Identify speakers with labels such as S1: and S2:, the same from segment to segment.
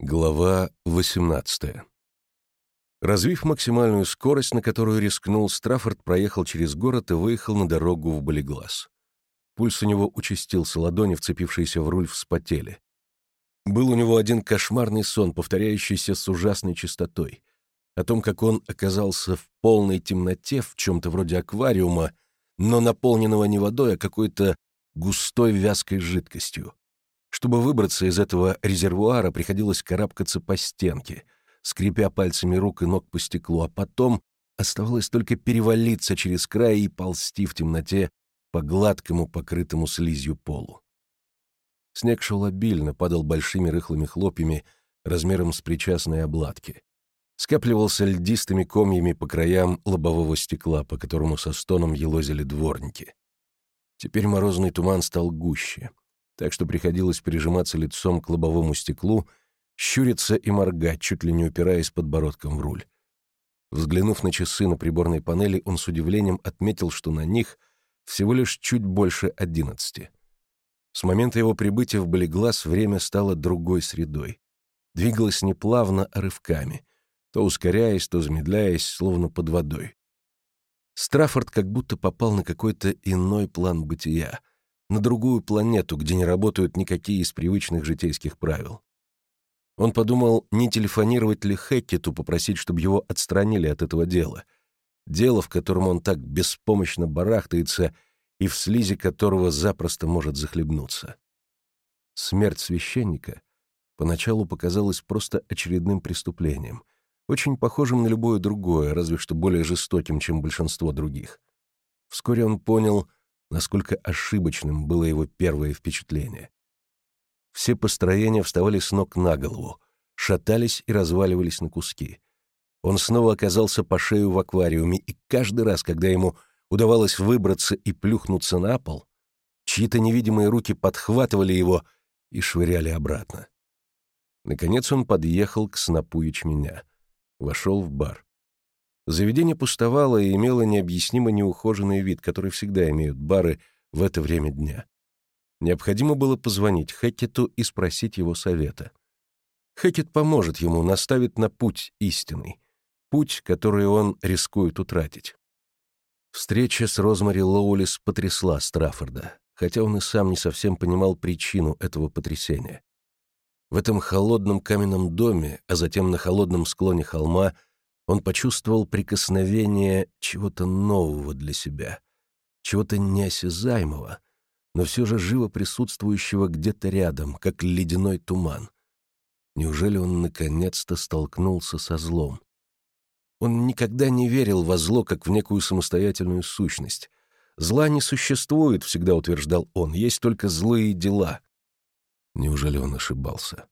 S1: Глава 18 Развив максимальную скорость, на которую рискнул, Страффорд проехал через город и выехал на дорогу в Болеглаз. Пульс у него участился, ладони, вцепившиеся в руль, вспотели. Был у него один кошмарный сон, повторяющийся с ужасной частотой. О том, как он оказался в полной темноте, в чем-то вроде аквариума, но наполненного не водой, а какой-то густой вязкой жидкостью. Чтобы выбраться из этого резервуара, приходилось карабкаться по стенке, скрипя пальцами рук и ног по стеклу, а потом оставалось только перевалиться через край и ползти в темноте по гладкому, покрытому слизью полу. Снег шел обильно, падал большими рыхлыми хлопьями размером с причастные обладки. Скапливался льдистыми комьями по краям лобового стекла, по которому со стоном елозили дворники. Теперь морозный туман стал гуще — так что приходилось прижиматься лицом к лобовому стеклу, щуриться и моргать, чуть ли не упираясь подбородком в руль. Взглянув на часы на приборной панели, он с удивлением отметил, что на них всего лишь чуть больше одиннадцати. С момента его прибытия в Болеглаз время стало другой средой. Двигалось не плавно, а рывками, то ускоряясь, то замедляясь, словно под водой. Страффорд как будто попал на какой-то иной план бытия, на другую планету, где не работают никакие из привычных житейских правил. Он подумал, не телефонировать ли Хэккету, попросить, чтобы его отстранили от этого дела. Дело, в котором он так беспомощно барахтается и в слизи которого запросто может захлебнуться. Смерть священника поначалу показалась просто очередным преступлением, очень похожим на любое другое, разве что более жестоким, чем большинство других. Вскоре он понял — насколько ошибочным было его первое впечатление. Все построения вставали с ног на голову, шатались и разваливались на куски. Он снова оказался по шею в аквариуме, и каждый раз, когда ему удавалось выбраться и плюхнуться на пол, чьи-то невидимые руки подхватывали его и швыряли обратно. Наконец он подъехал к снопу ячменя. Вошел в бар. Заведение пустовало и имело необъяснимо неухоженный вид, который всегда имеют бары в это время дня. Необходимо было позвонить Хэкету и спросить его совета. Хэкет поможет ему, наставит на путь истинный, путь, который он рискует утратить. Встреча с Розмари Лоулис потрясла Страффорда, хотя он и сам не совсем понимал причину этого потрясения. В этом холодном каменном доме, а затем на холодном склоне холма — он почувствовал прикосновение чего-то нового для себя, чего-то неосязаемого, но все же живо присутствующего где-то рядом, как ледяной туман. Неужели он наконец-то столкнулся со злом? Он никогда не верил во зло, как в некую самостоятельную сущность. Зла не существует, всегда утверждал он, есть только злые дела. Неужели он ошибался?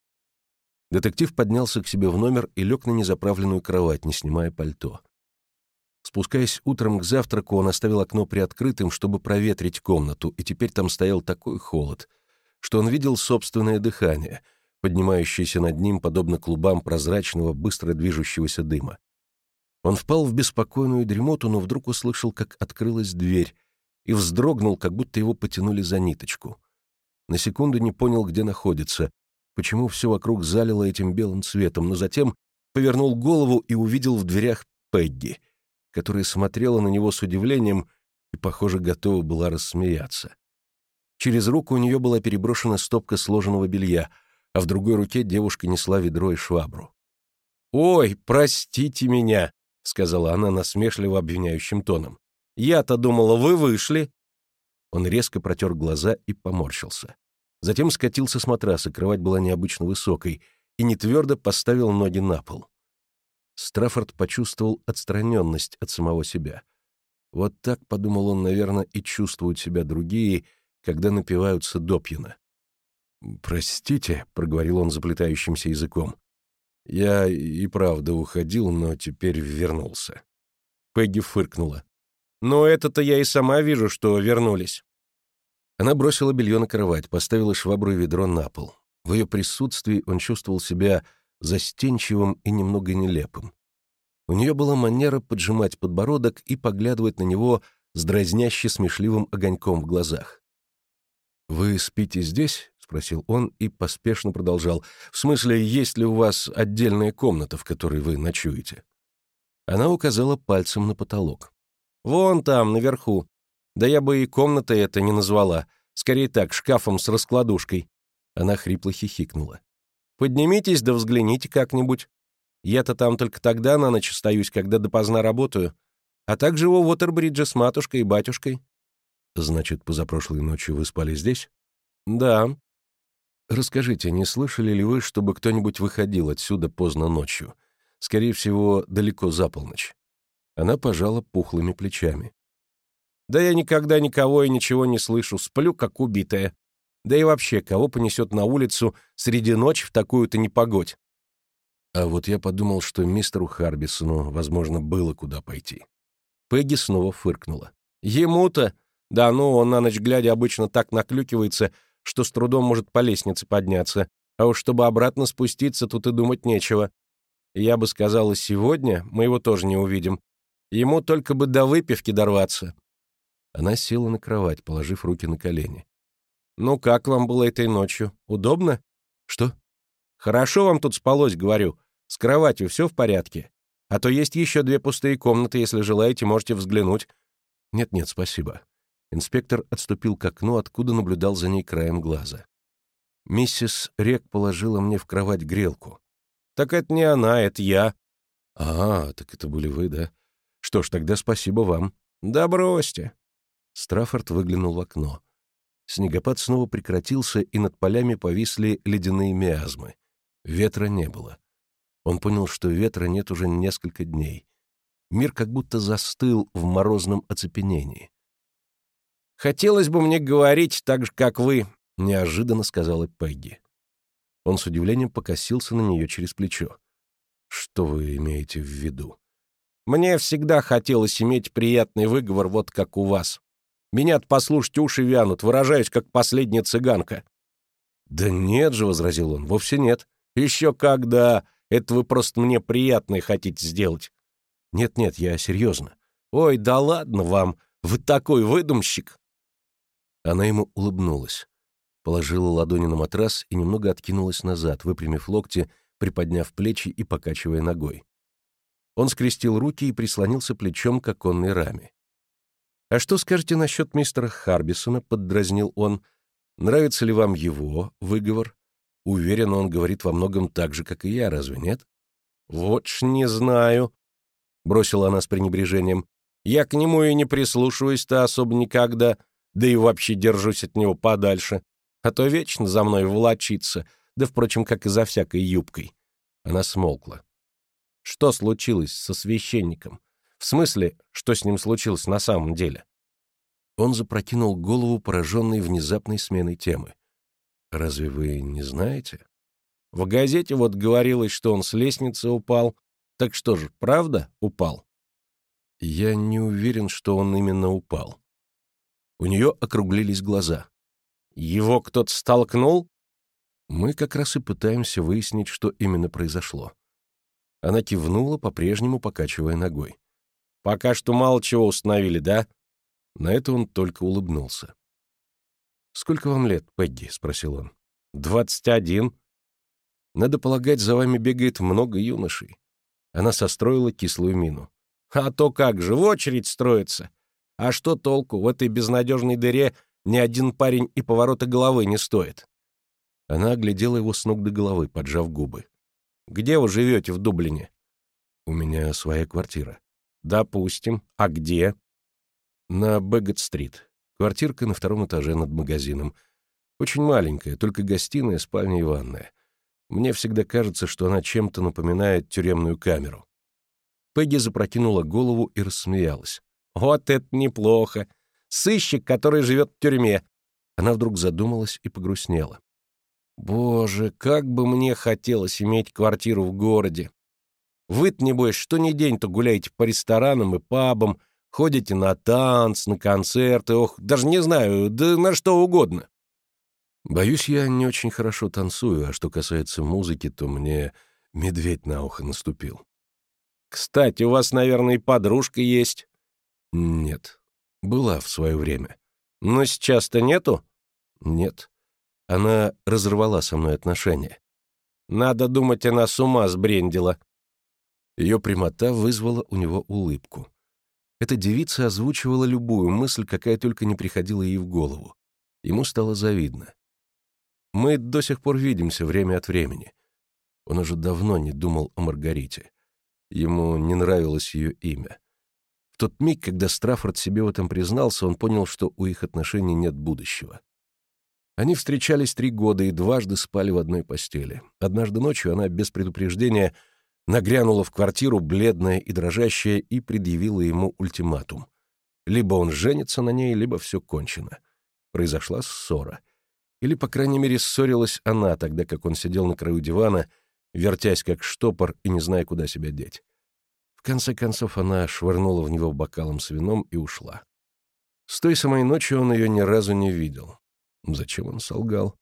S1: Детектив поднялся к себе в номер и лег на незаправленную кровать, не снимая пальто. Спускаясь утром к завтраку, он оставил окно приоткрытым, чтобы проветрить комнату, и теперь там стоял такой холод, что он видел собственное дыхание, поднимающееся над ним, подобно клубам прозрачного, быстро движущегося дыма. Он впал в беспокойную дремоту, но вдруг услышал, как открылась дверь, и вздрогнул, как будто его потянули за ниточку. На секунду не понял, где находится, почему все вокруг залило этим белым цветом, но затем повернул голову и увидел в дверях Пегги, которая смотрела на него с удивлением и, похоже, готова была рассмеяться. Через руку у нее была переброшена стопка сложенного белья, а в другой руке девушка несла ведро и швабру. «Ой, простите меня», — сказала она насмешливо обвиняющим тоном. «Я-то думала, вы вышли». Он резко протер глаза и поморщился. Затем скатился с матраса, кровать была необычно высокой, и нетвердо поставил ноги на пол. Страффорд почувствовал отстраненность от самого себя. Вот так, подумал он, наверное, и чувствуют себя другие, когда напиваются допьяно. «Простите», — проговорил он заплетающимся языком. «Я и правда уходил, но теперь вернулся». Пегги фыркнула. «Но это-то я и сама вижу, что вернулись. Она бросила белье на кровать, поставила швабру и ведро на пол. В ее присутствии он чувствовал себя застенчивым и немного нелепым. У нее была манера поджимать подбородок и поглядывать на него с дразняще смешливым огоньком в глазах. «Вы спите здесь?» — спросил он и поспешно продолжал. «В смысле, есть ли у вас отдельная комната, в которой вы ночуете?» Она указала пальцем на потолок. «Вон там, наверху. Да я бы и комнатой это не назвала. Скорее так, шкафом с раскладушкой». Она хрипло хихикнула. «Поднимитесь да взгляните как-нибудь. Я-то там только тогда на ночь остаюсь, когда допоздна работаю. А так живу в Уотербридже с матушкой и батюшкой». «Значит, позапрошлой ночью вы спали здесь?» «Да». «Расскажите, не слышали ли вы, чтобы кто-нибудь выходил отсюда поздно ночью? Скорее всего, далеко за полночь». Она пожала пухлыми плечами. «Да я никогда никого и ничего не слышу, сплю, как убитая. Да и вообще, кого понесет на улицу среди ночи в такую-то непогодь?» А вот я подумал, что мистеру Харбисону, возможно, было куда пойти. Пегги снова фыркнула. «Ему-то? Да ну, он на ночь глядя обычно так наклюкивается, что с трудом может по лестнице подняться, а уж чтобы обратно спуститься, тут и думать нечего. Я бы сказала, сегодня мы его тоже не увидим. Ему только бы до выпивки дорваться». Она села на кровать, положив руки на колени. «Ну, как вам было этой ночью? Удобно?» «Что?» «Хорошо вам тут спалось, говорю. С кроватью все в порядке? А то есть еще две пустые комнаты, если желаете, можете взглянуть». «Нет-нет, спасибо. Инспектор отступил к окну, откуда наблюдал за ней краем глаза. Миссис Рек положила мне в кровать грелку. «Так это не она, это я». «А, так это были вы, да? Что ж, тогда спасибо вам». «Да бросьте». Страффорд выглянул в окно. Снегопад снова прекратился, и над полями повисли ледяные миазмы. Ветра не было. Он понял, что ветра нет уже несколько дней. Мир как будто застыл в морозном оцепенении. «Хотелось бы мне говорить так же, как вы», — неожиданно сказала Пегги. Он с удивлением покосился на нее через плечо. «Что вы имеете в виду?» «Мне всегда хотелось иметь приятный выговор, вот как у вас. Меня-то послушать уши вянут, выражаюсь, как последняя цыганка». «Да нет же», — возразил он, — «вовсе нет». «Еще когда! Это вы просто мне приятное хотите сделать». «Нет-нет, я серьезно». «Ой, да ладно вам, вы такой выдумщик». Она ему улыбнулась. Положила ладони на матрас и немного откинулась назад, выпрямив локти, приподняв плечи и покачивая ногой. Он скрестил руки и прислонился плечом к оконной раме. «А что скажете насчет мистера Харбисона?» — поддразнил он. «Нравится ли вам его выговор? Уверен, он говорит во многом так же, как и я, разве нет?» «Вот ж не знаю», — бросила она с пренебрежением. «Я к нему и не прислушиваюсь-то особо никогда да и вообще держусь от него подальше, а то вечно за мной волочится, да, впрочем, как и за всякой юбкой». Она смолкла. «Что случилось со священником? В смысле, что с ним случилось на самом деле?» Он запрокинул голову, пораженный внезапной сменой темы. «Разве вы не знаете?» «В газете вот говорилось, что он с лестницы упал. Так что же, правда упал?» «Я не уверен, что он именно упал. У нее округлились глаза. «Его кто-то столкнул?» Мы как раз и пытаемся выяснить, что именно произошло. Она кивнула, по-прежнему покачивая ногой. «Пока что мало чего установили, да?» На это он только улыбнулся. «Сколько вам лет, Пегги?» — спросил он. «Двадцать один». «Надо полагать, за вами бегает много юношей». Она состроила кислую мину. «А то как же, в очередь строится. А что толку? В этой безнадежной дыре ни один парень и поворота головы не стоит. Она оглядела его с ног до головы, поджав губы. «Где вы живете в Дублине?» «У меня своя квартира». «Допустим. А где?» «На Бэггет-стрит. Квартирка на втором этаже над магазином. Очень маленькая, только гостиная, спальня и ванная. Мне всегда кажется, что она чем-то напоминает тюремную камеру». Пегги запрокинула голову и рассмеялась. Вот это неплохо. Сыщик, который живет в тюрьме. Она вдруг задумалась и погрустнела. Боже, как бы мне хотелось иметь квартиру в городе. Вы-то, небось, что ни день, то гуляете по ресторанам и пабам, ходите на танц, на концерты, ох, даже не знаю, да на что угодно. Боюсь, я не очень хорошо танцую, а что касается музыки, то мне медведь на ухо наступил. Кстати, у вас, наверное, и подружка есть. Нет. Была в свое время. Но сейчас-то нету? Нет. Она разорвала со мной отношения. Надо думать, она с ума сбрендила. Ее прямота вызвала у него улыбку. Эта девица озвучивала любую мысль, какая только не приходила ей в голову. Ему стало завидно. Мы до сих пор видимся время от времени. Он уже давно не думал о Маргарите. Ему не нравилось ее имя. В тот миг, когда Страффорд себе в этом признался, он понял, что у их отношений нет будущего. Они встречались три года и дважды спали в одной постели. Однажды ночью она без предупреждения нагрянула в квартиру, бледная и дрожащая, и предъявила ему ультиматум. Либо он женится на ней, либо все кончено. Произошла ссора. Или, по крайней мере, ссорилась она, тогда как он сидел на краю дивана, вертясь как штопор и не зная, куда себя деть. В конце концов, она швырнула в него бокалом с вином и ушла. С той самой ночи он ее ни разу не видел. Зачем он солгал?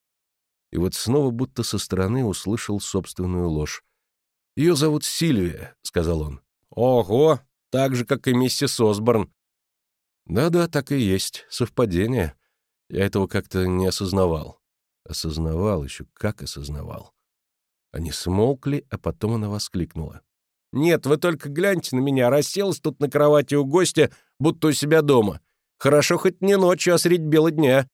S1: И вот снова будто со стороны услышал собственную ложь. «Ее зовут Сильвия», — сказал он. «Ого! Так же, как и миссис Осборн». «Да-да, так и есть. Совпадение. Я этого как-то не осознавал». Осознавал еще, как осознавал. Они смолкли, а потом она воскликнула. «Нет, вы только гляньте на меня, расселась тут на кровати у гостя, будто у себя дома. Хорошо хоть не ночью, а средь бела дня.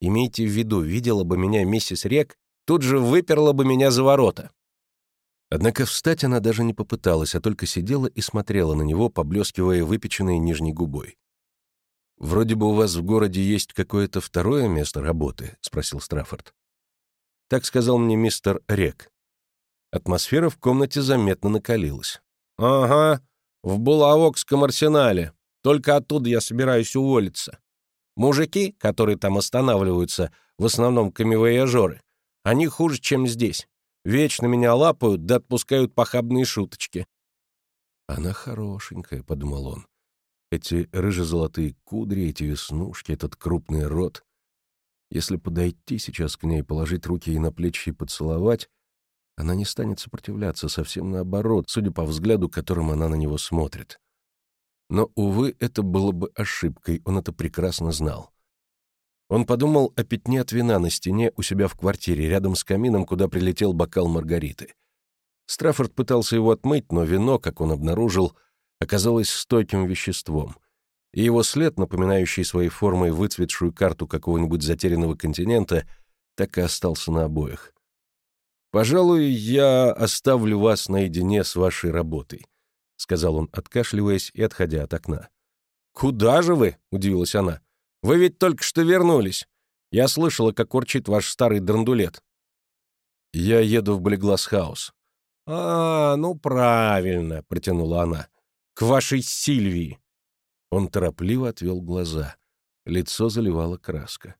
S1: Имейте в виду, видела бы меня миссис Рек, тут же выперла бы меня за ворота». Однако встать она даже не попыталась, а только сидела и смотрела на него, поблескивая выпеченной нижней губой. «Вроде бы у вас в городе есть какое-то второе место работы?» — спросил Страффорд. Так сказал мне мистер Рек. Атмосфера в комнате заметно накалилась. «Ага, в Булавокском арсенале. Только оттуда я собираюсь уволиться. Мужики, которые там останавливаются, в основном камевояжеры, они хуже, чем здесь. Вечно меня лапают да отпускают похабные шуточки. «Она хорошенькая», — подумал он. «Эти рыже-золотые кудри, эти веснушки, этот крупный рот. Если подойти сейчас к ней, положить руки ей на плечи и поцеловать, она не станет сопротивляться, совсем наоборот, судя по взгляду, которым она на него смотрит. Но, увы, это было бы ошибкой, он это прекрасно знал. Он подумал о пятне от вина на стене у себя в квартире, рядом с камином, куда прилетел бокал Маргариты. Страффорд пытался его отмыть, но вино, как он обнаружил, оказалось стойким веществом, и его след, напоминающий своей формой выцветшую карту какого-нибудь затерянного континента, так и остался на обоих. «Пожалуй, я оставлю вас наедине с вашей работой», — сказал он, откашливаясь и отходя от окна. «Куда же вы?» — удивилась она. «Вы ведь только что вернулись. Я слышала, как урчит ваш старый драндулет». «Я еду в Блегласхаус». «А, ну правильно», — протянула она. «К вашей Сильвии». Он торопливо отвел глаза. Лицо заливало краска.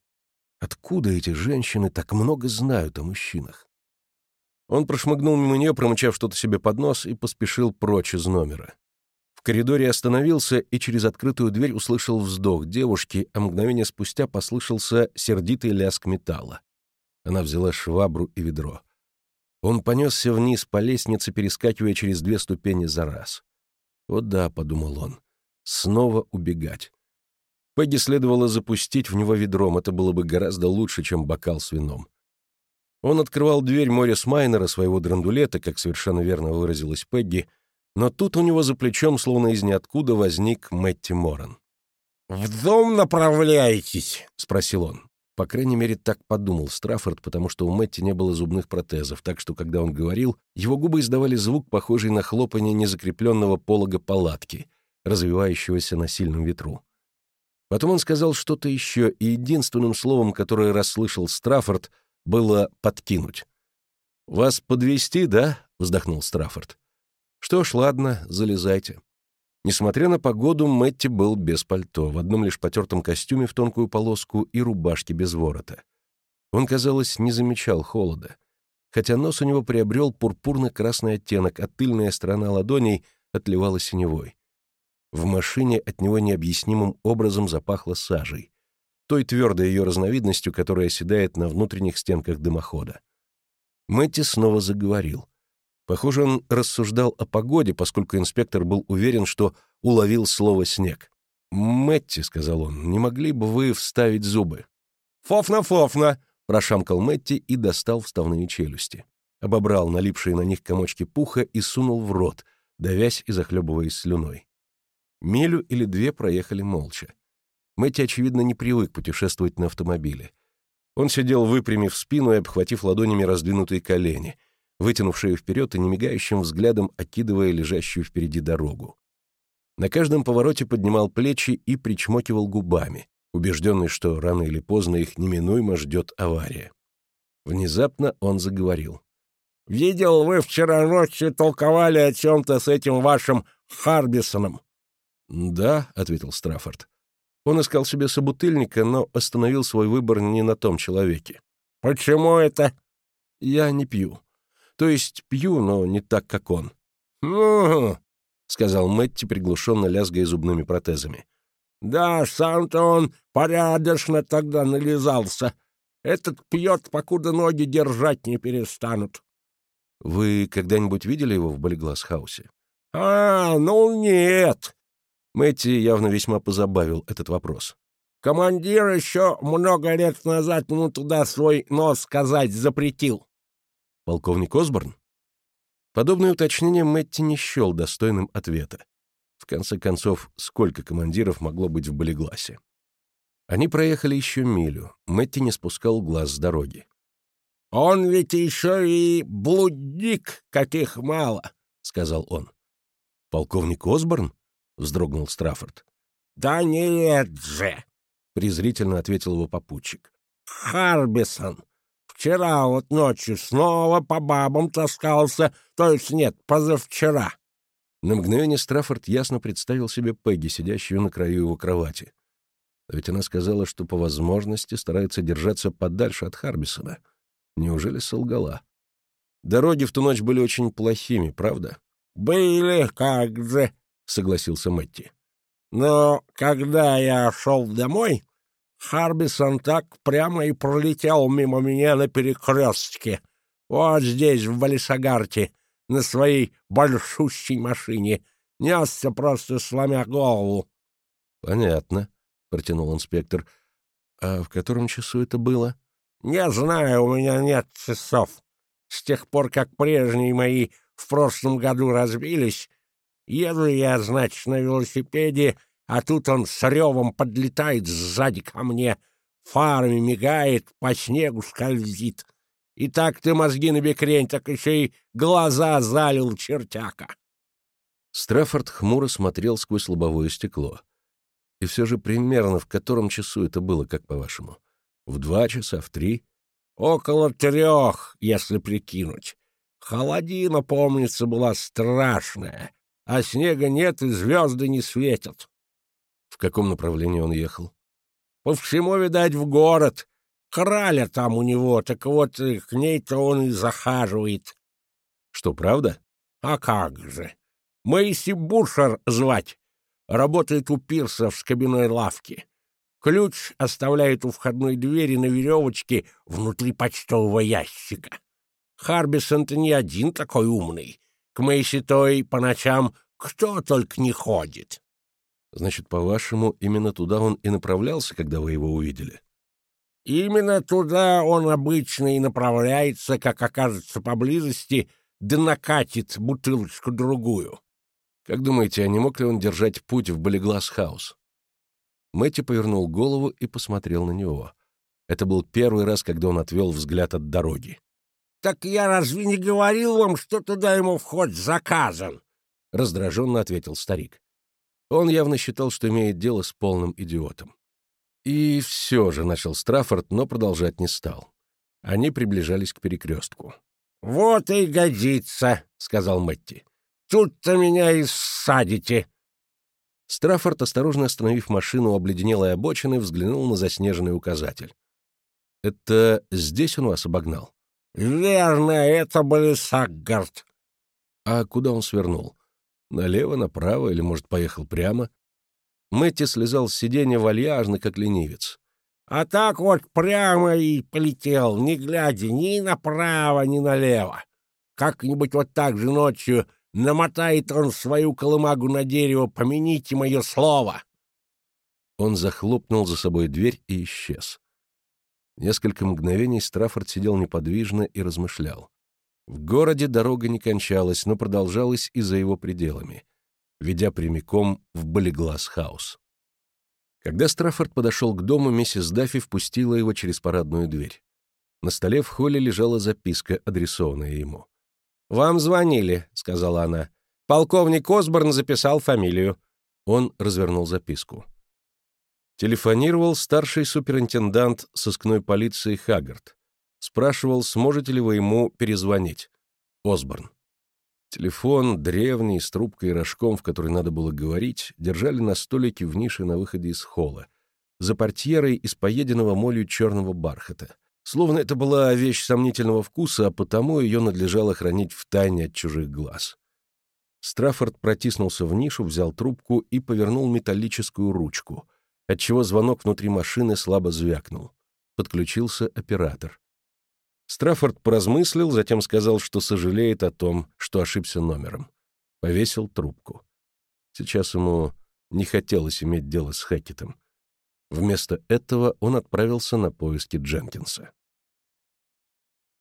S1: Откуда эти женщины так много знают о мужчинах? Он прошмыгнул мимо нее, промычав что-то себе под нос, и поспешил прочь из номера. В коридоре остановился и через открытую дверь услышал вздох девушки, а мгновение спустя послышался сердитый лязг металла. Она взяла швабру и ведро. Он понесся вниз по лестнице, перескакивая через две ступени за раз. «О да», — подумал он, — «снова убегать». Пегги следовало запустить в него ведром, это было бы гораздо лучше, чем бокал с вином. Он открывал дверь Морис Майнера, своего драндулета, как совершенно верно выразилась Пегги, но тут у него за плечом, словно из ниоткуда, возник Мэтти Моран. «В дом направляетесь?» — спросил он. По крайней мере, так подумал Страффорд, потому что у Мэтти не было зубных протезов, так что, когда он говорил, его губы издавали звук, похожий на хлопанье незакрепленного полога палатки, развивающегося на сильном ветру. Потом он сказал что-то еще, и единственным словом, которое расслышал Страффорд, было подкинуть. «Вас подвести, да?» — вздохнул Страффорд. «Что ж, ладно, залезайте». Несмотря на погоду, Мэтти был без пальто, в одном лишь потертом костюме в тонкую полоску и рубашке без ворота. Он, казалось, не замечал холода, хотя нос у него приобрел пурпурно-красный оттенок, а тыльная сторона ладоней отливала синевой. В машине от него необъяснимым образом запахло сажей той твердой ее разновидностью, которая оседает на внутренних стенках дымохода. Мэтти снова заговорил. Похоже, он рассуждал о погоде, поскольку инспектор был уверен, что уловил слово «снег». «Мэтти», — сказал он, — «не могли бы вы вставить зубы?» «Фофна-фофна! Прошамкал Мэтти и достал вставные челюсти. Обобрал налипшие на них комочки пуха и сунул в рот, давясь и захлебываясь слюной. Милю или две проехали молча. Мэтти, очевидно, не привык путешествовать на автомобиле. Он сидел, выпрямив спину и обхватив ладонями раздвинутые колени, вытянувшие вперед и немигающим взглядом окидывая лежащую впереди дорогу. На каждом повороте поднимал плечи и причмокивал губами, убежденный, что рано или поздно их неминуемо ждет авария. Внезапно он заговорил. «Видел, вы вчера ночью толковали о чем-то с этим вашим Харбисоном». «Да», — ответил Страффорд. Он искал себе собутыльника, но остановил свой выбор не на том человеке. «Почему это?» «Я не пью. То есть пью, но не так, как он». «Угу», — сказал Мэтти, приглушенно лязгая зубными протезами. «Да, сам-то он порядочно тогда нализался. Этот пьет, покуда ноги держать не перестанут». «Вы когда-нибудь видели его в Болиглас-хаусе?» «А, ну нет!» Мэтти явно весьма позабавил этот вопрос. «Командир еще много лет назад ему туда свой нос сказать запретил». «Полковник Осборн?» Подобное уточнение Мэтти не счел достойным ответа. В конце концов, сколько командиров могло быть в Болегласе? Они проехали еще милю. Мэтти не спускал глаз с дороги. «Он ведь еще и блудник, каких мало», — сказал он. «Полковник Осборн?» вздрогнул Страффорд. «Да нет же!» — презрительно ответил его попутчик. «Харбисон! Вчера вот ночью снова по бабам таскался, то есть нет, позавчера». На мгновение Страффорд ясно представил себе Пегги, сидящую на краю его кровати. А ведь она сказала, что по возможности старается держаться подальше от Харбисона. Неужели солгала? Дороги в ту ночь были очень плохими, правда? «Были, как же!» согласился Мэтти. Но когда я шел домой, Харбисон так прямо и пролетел мимо меня на перекрестке. Вот здесь, в Валисагарте, на своей большущей машине. Несся просто сломя голову. — Понятно, — протянул инспектор. — А в котором часу это было? — Не знаю, у меня нет часов. С тех пор, как прежние мои в прошлом году разбились, Еду я, значит, на велосипеде, а тут он с ревом подлетает сзади ко мне, фарами мигает, по снегу скользит. И так ты мозги на бекрень, так еще и глаза залил чертяка. Страффорд хмуро смотрел сквозь лобовое стекло. И все же примерно в котором часу это было, как по-вашему? В два часа, в три? Около трех, если прикинуть. Холодина, помнится, была страшная а снега нет и звезды не светят. Каком направлении он ехал? По всему, видать, в город. Краля там у него, так вот э, к ней-то он и захаживает. Что, правда? А как же. Мэйси Бушер звать. Работает у пирса в скобяной лавке. Ключ оставляет у входной двери на веревочке внутри почтового ящика. Харбисон-то не один такой умный. К Мэйси той по ночам кто только не ходит. Значит, по-вашему, именно туда он и направлялся, когда вы его увидели? Именно туда он обычно и направляется, как окажется поблизости, да накатит бутылочку-другую. Как думаете, а не мог ли он держать путь в Болеглас-хаус? Мэтти повернул голову и посмотрел на него. Это был первый раз, когда он отвел взгляд от дороги. «Так я разве не говорил вам, что туда ему вход заказан?» — раздраженно ответил старик. Он явно считал, что имеет дело с полным идиотом. И все же начал Страффорд, но продолжать не стал. Они приближались к перекрестку. «Вот и годится», — сказал Мэтти. «Тут-то меня и ссадите». Страффорд, осторожно остановив машину у обледенелой обочины, взглянул на заснеженный указатель. «Это здесь он вас обогнал?» «Верно, это был Саггард». «А куда он свернул? Налево, направо или, может, поехал прямо?» Мэтти слезал с сиденья вальяжно, как ленивец. «А так вот прямо и полетел, не глядя ни направо, ни налево. Как-нибудь вот так же ночью намотает он свою колымагу на дерево, помяните мое слово!» Он захлопнул за собой дверь и исчез. Несколько мгновений Страффорд сидел неподвижно и размышлял. В городе дорога не кончалась, но продолжалась и за его пределами, ведя прямиком в Болеглас-хаус. Когда Страффорд подошел к дому, миссис Даффи впустила его через парадную дверь. На столе в холле лежала записка, адресованная ему. «Вам звонили», — сказала она. «Полковник Осборн записал фамилию». Он развернул записку. Телефонировал старший суперинтендант сыскной полиции Хаггард. Спрашивал, сможете ли вы ему перезвонить. Осборн. Телефон, древний, с трубкой и рожком, в который надо было говорить, держали на столике в нише на выходе из холла, за портьерой из поеденного молью черного бархата. Словно это была вещь сомнительного вкуса, а потому ее надлежало хранить в тайне от чужих глаз. Страффорд протиснулся в нишу, взял трубку и повернул металлическую ручку, отчего звонок внутри машины слабо звякнул. Подключился оператор. Страффорд поразмыслил, затем сказал, что сожалеет о том, что ошибся номером. Повесил трубку. Сейчас ему не хотелось иметь дело с Хэкетом. Вместо этого он отправился на поиски Дженкинса.